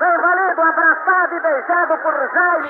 Vem Valido abraçado e beijado por Jaime!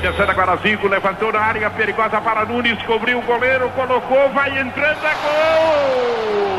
Descendo agora Zico, levantou na área perigosa para Nunes, cobriu o goleiro, colocou, vai entrando, é gol!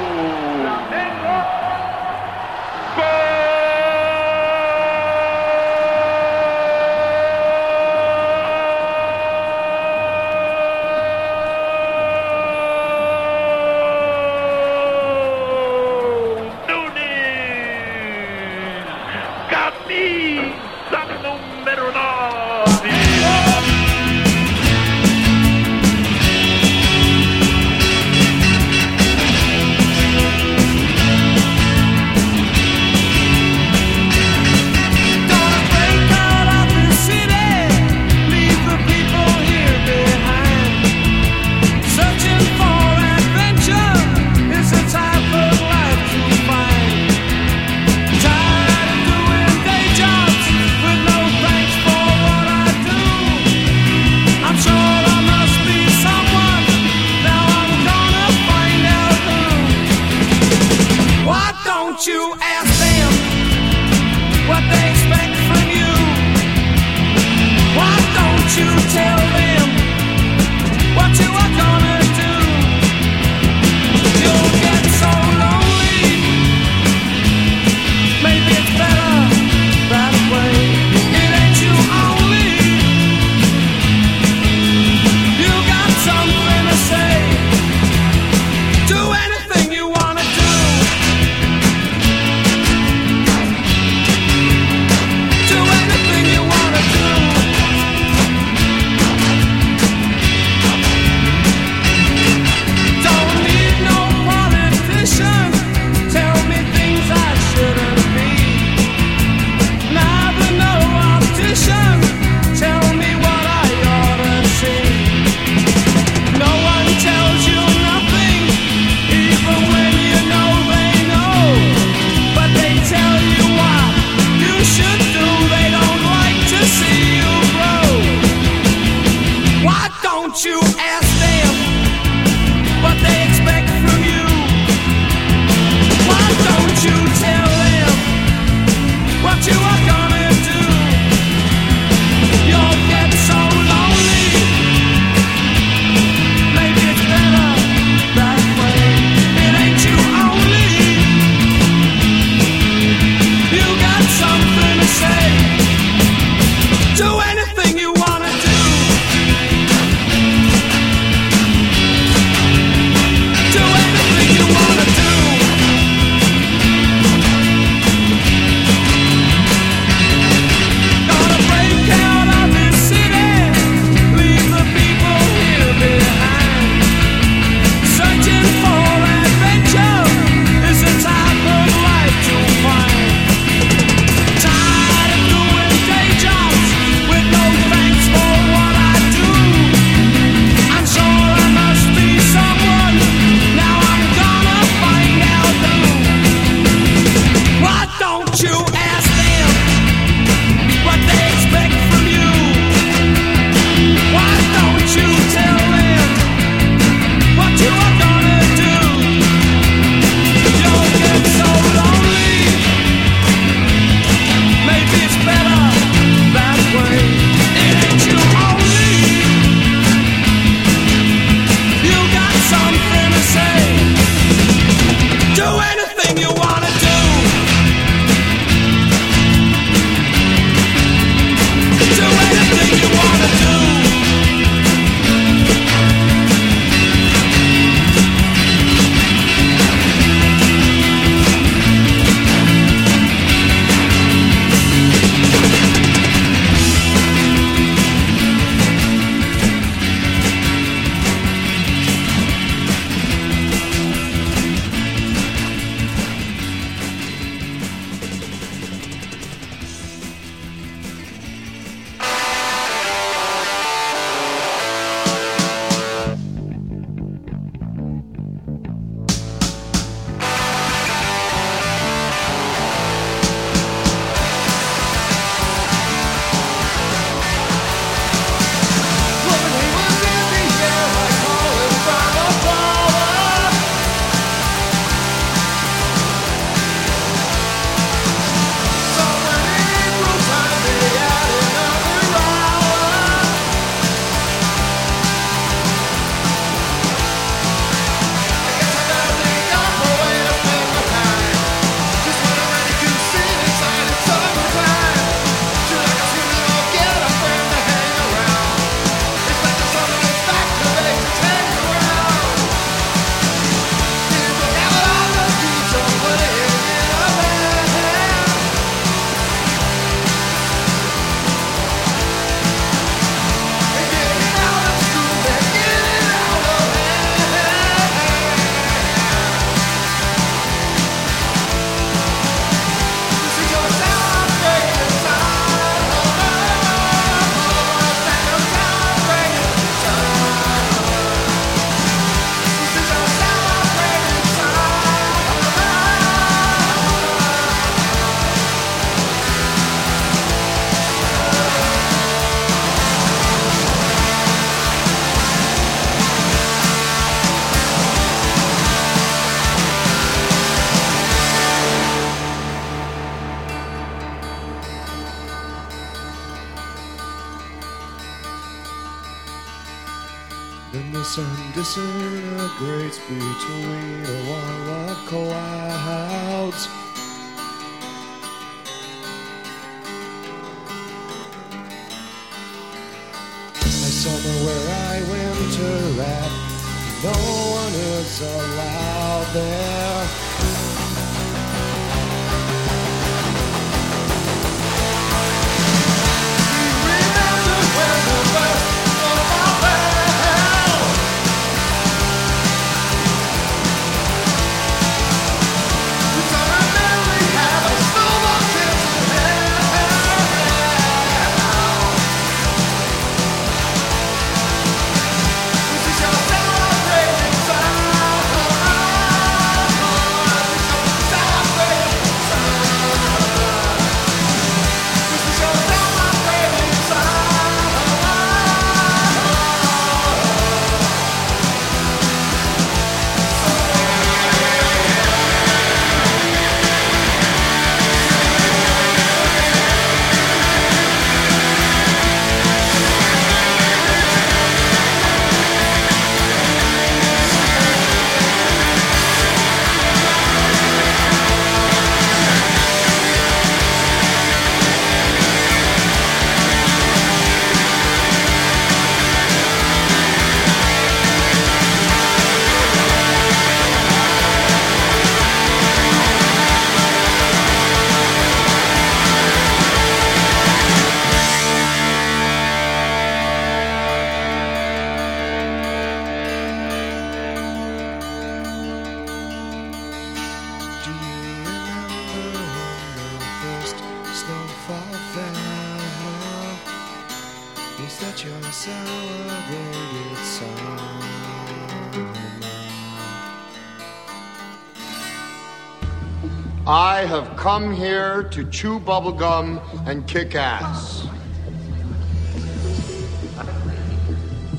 come here to chew bubblegum and kick ass.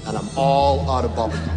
And I'm all out of bubblegum.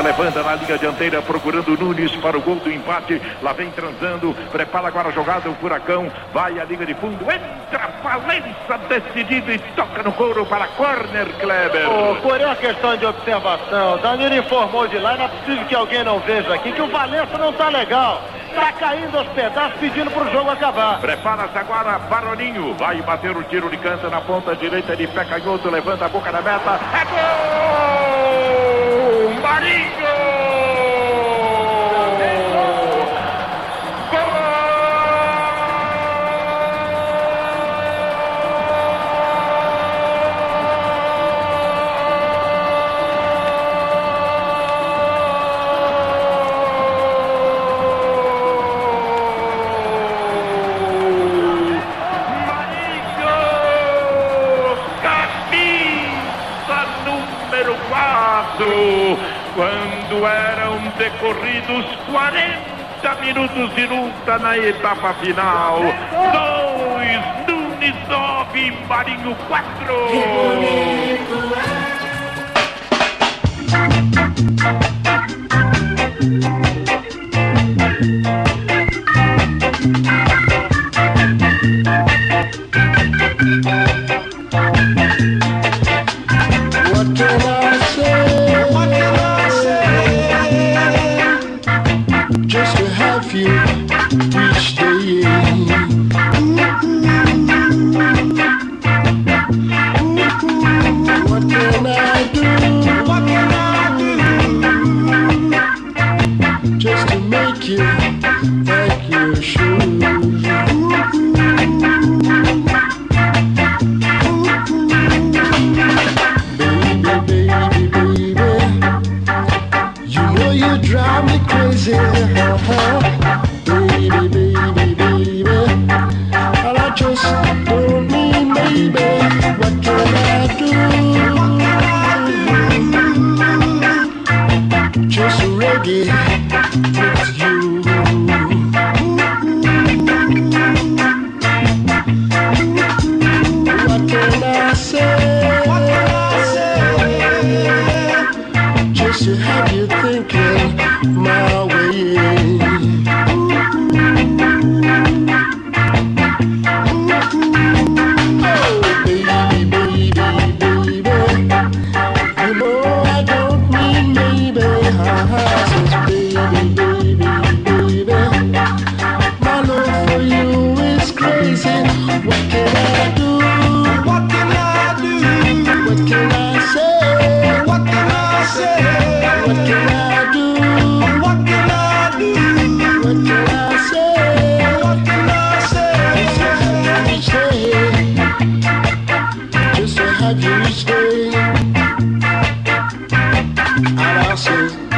Dita levanta na linha dianteira, procurando Nunes para o gol do empate. Lá vem transando, prepara agora a jogada, o furacão. Vai a linha de fundo, entra Valença decidido e toca no couro para corner, Kleber. Ô, por uma questão de observação, Danilo informou de lá, não é possível que alguém não veja aqui que o Valença não tá legal. Tá caindo aos pedaços pedindo pro jogo acabar. Prepara-se agora, Baroninho. Vai bater o tiro de canto na ponta direita de pé canhoto, levanta a boca da meta. É gol! Marinho! Decorridos 40 minutos de luta na etapa final. Dois, Nunes 9, Marinho 4. What to And I'll say,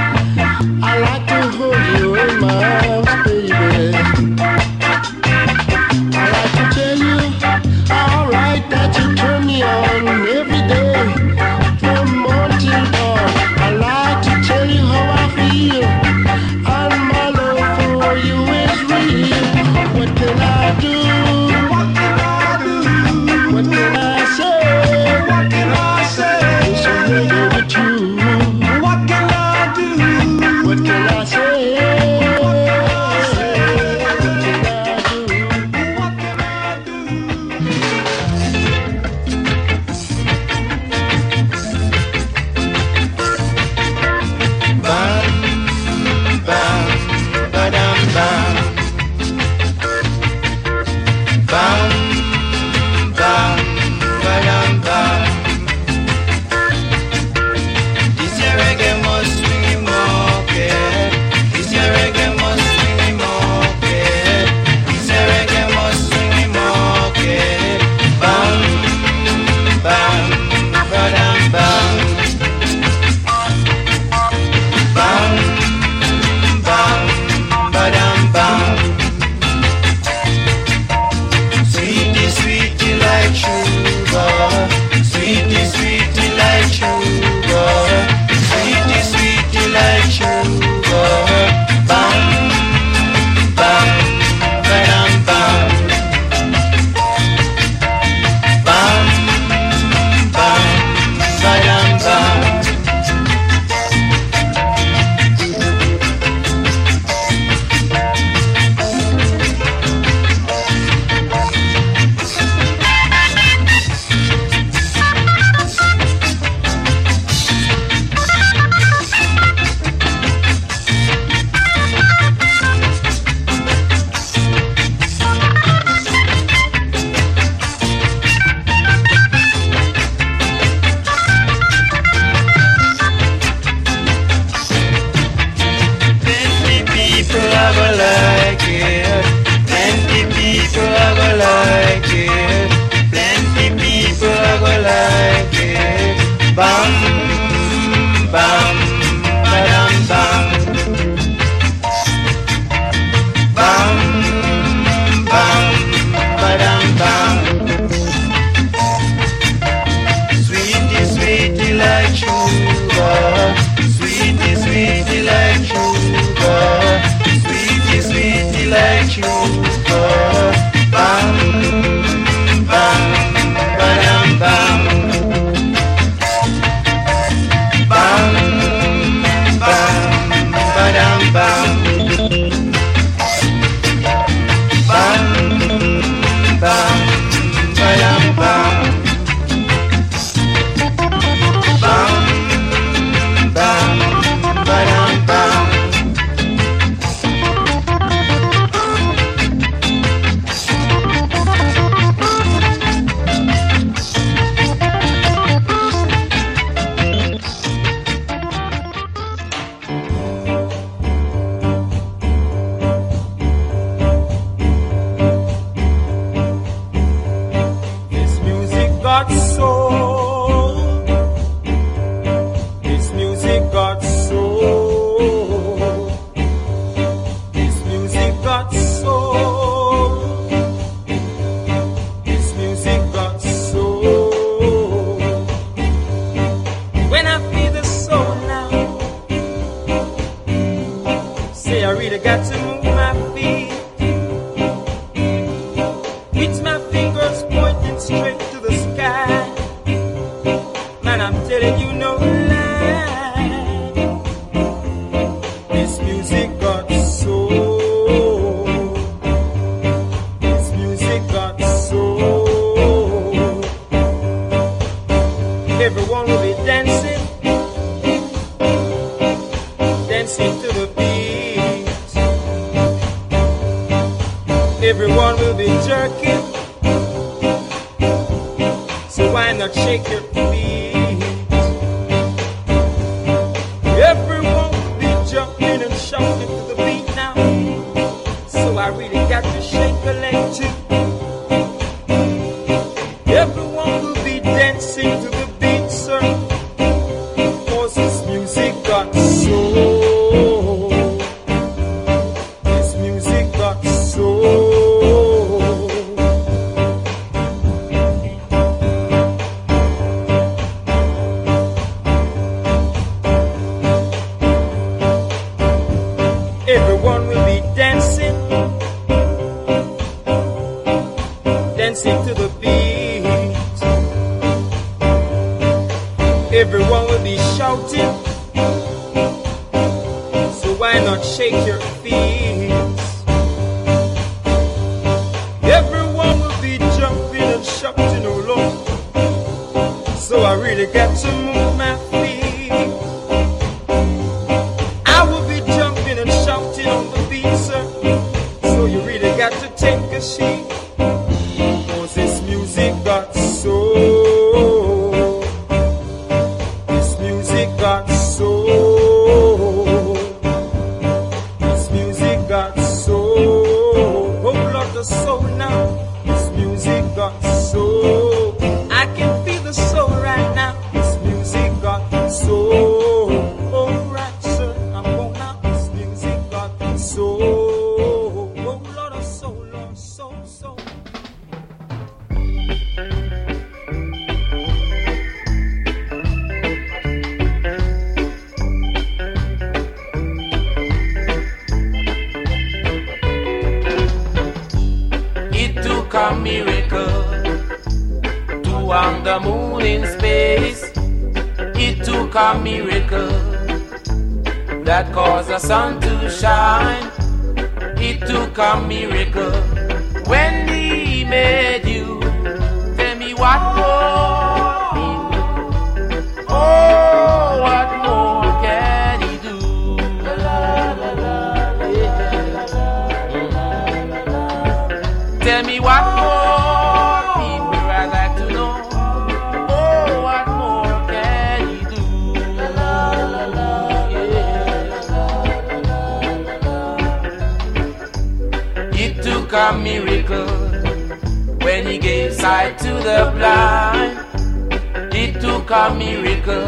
the miracle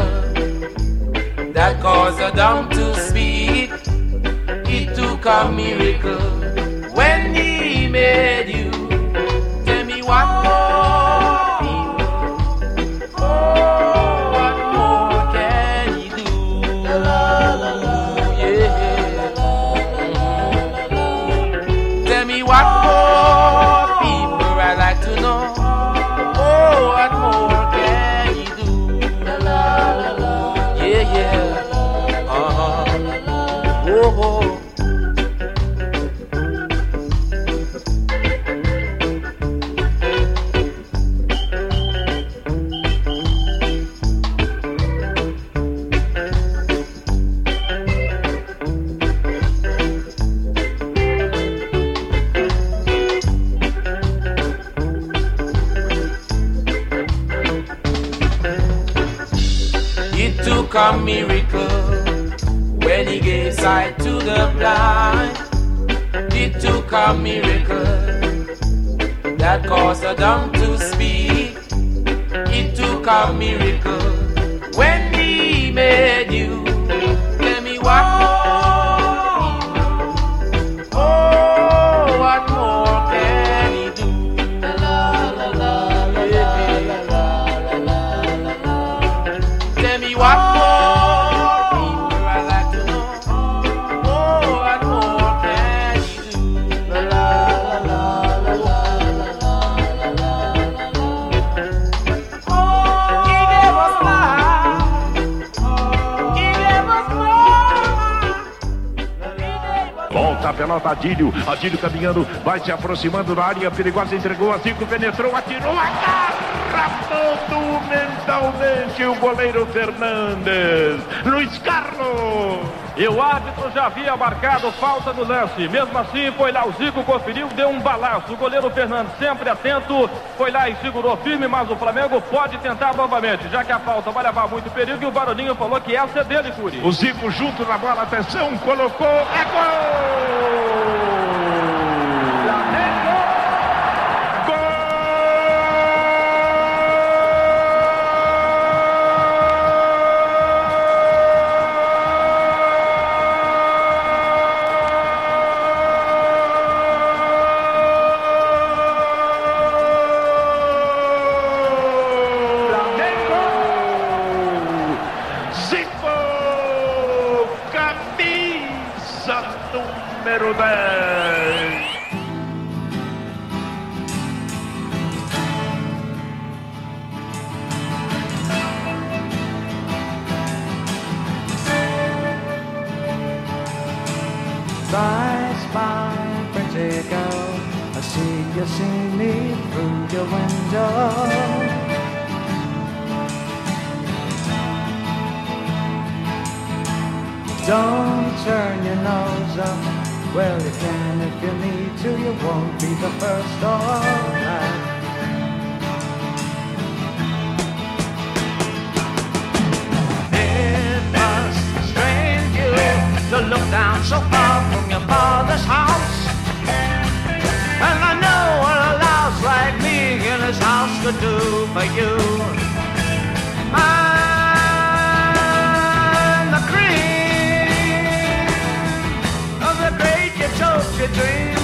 that caused a miracle to speak. It took a miracle when he made you. That caused dumb to speak. It took a miracle when he made you. Volta a pelota Adílio. Adílio caminhando, vai se aproximando da área perigosa. Entregou a Zico, penetrou, atirou, agarrando mentalmente o goleiro Fernandes. Luiz Carlos. E o árbitro já havia marcado falta no lance. Mesmo assim, foi lá o Zico, conferiu, deu um balaço. O goleiro Fernandes, sempre atento, foi lá e segurou firme, mas o Flamengo pode tentar novamente, já que a falta vai levar muito perigo e o Baroninho falou que essa é dele, Curi. O Zico junto na bola, atenção, colocou, é gol! Your window. Don't turn your nose up. Well, you can if you need to. You won't be the first last. It must strain you to look down so far from your father's house. Could do for you. I'm the cream of the great utopia dream.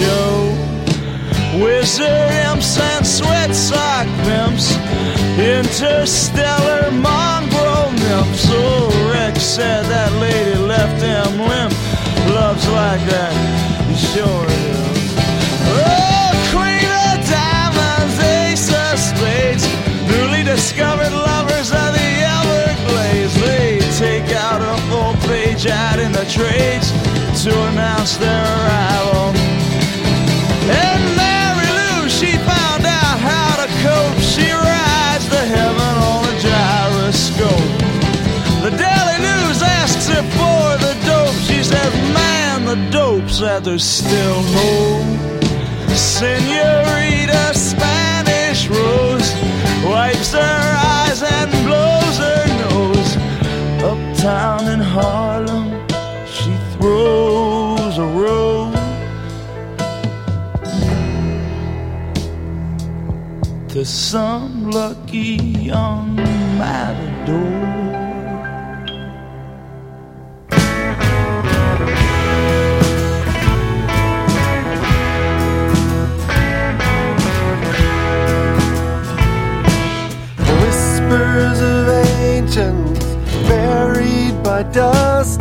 Show. Wizard imps and sweat sock pimps, interstellar mongrel nymphs. Oh, Rex said that lady left him limp. Love's like that, he sure is. Oh, queen of diamonds, ace of spades, newly discovered lovers of the Everglades. They take out a full page ad in the trades to announce their arrival. Heaven on a gyroscope. The Daily News asks her for the dope. She says, man, the dope's that there's still hope. Senorita Spanish Rose wipes her eyes and blows her nose. Uptown in Harlem, she throws to some lucky young matador. Whispers of ancients buried by dust,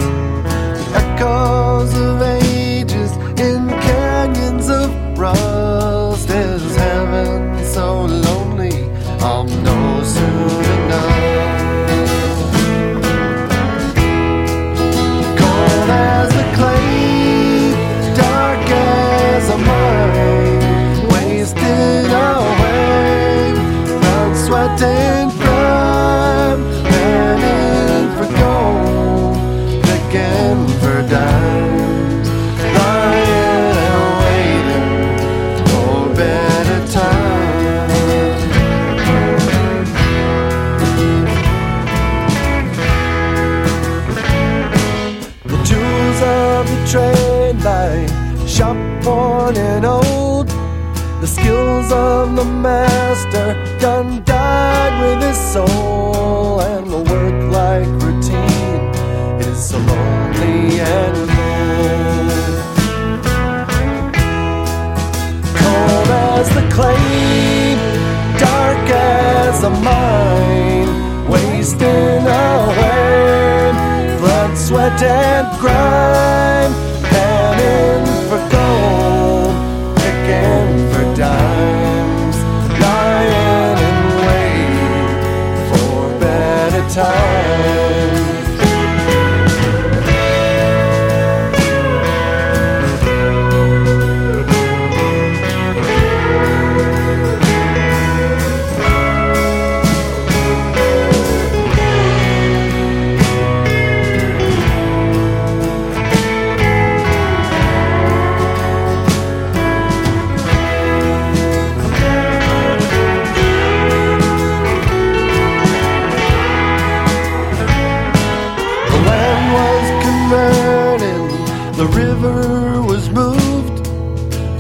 the river was moved,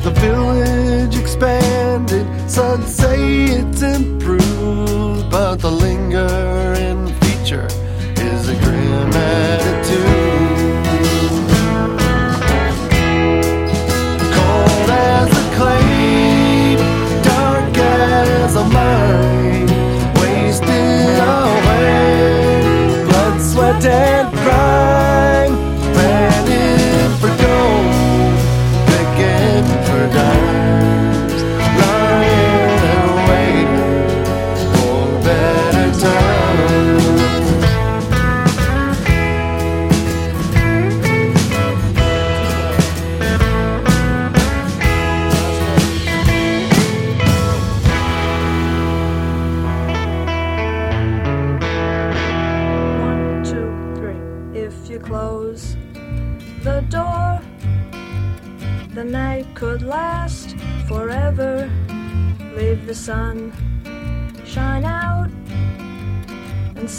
the village expanded. Some say it's improved, but the lingering feature is a grim attitude.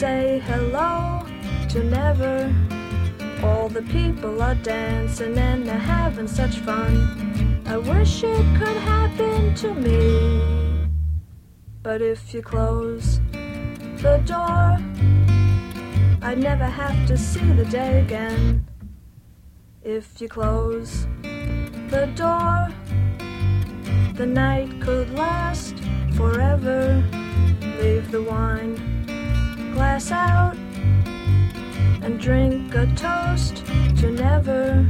Say hello to never. All the people are dancing and they're having such fun. I wish it could happen to me. But if you close the door, I'd never have to see the day again. If you close the door, the night could last forever. Leave the wine glass out and drink a toast to never.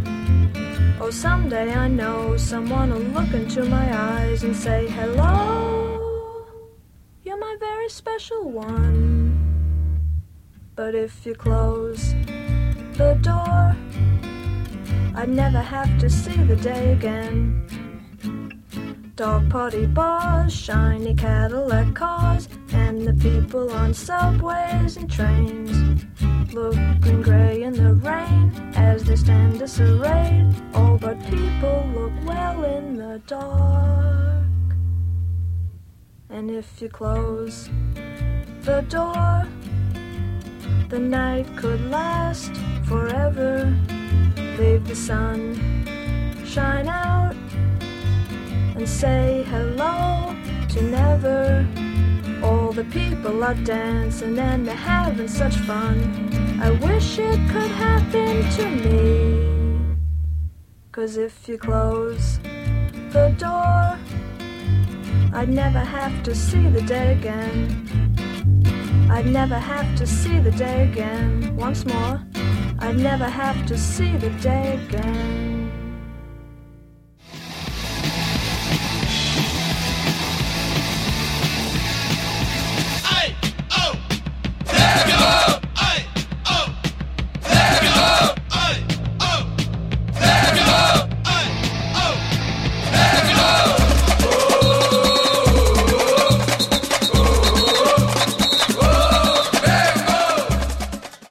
Oh, someday I know someone will look into my eyes and say, Hello, you're my very special one. But if you close the door, I'd never have to see the day again. Dog party bars, shiny Cadillac cars, and the people on subways and trains. Looking gray in the rain as they stand disarrayed. All but people look well in the dark. And if you close the door, the night could last forever. Leave the sun shine out and say hello to never. All the people are dancing and they're having such fun. I wish it could happen to me. Cause if you close the door, I'd never have to see the day again. I'd never have to see the day again. Once more, I'd never have to see the day again.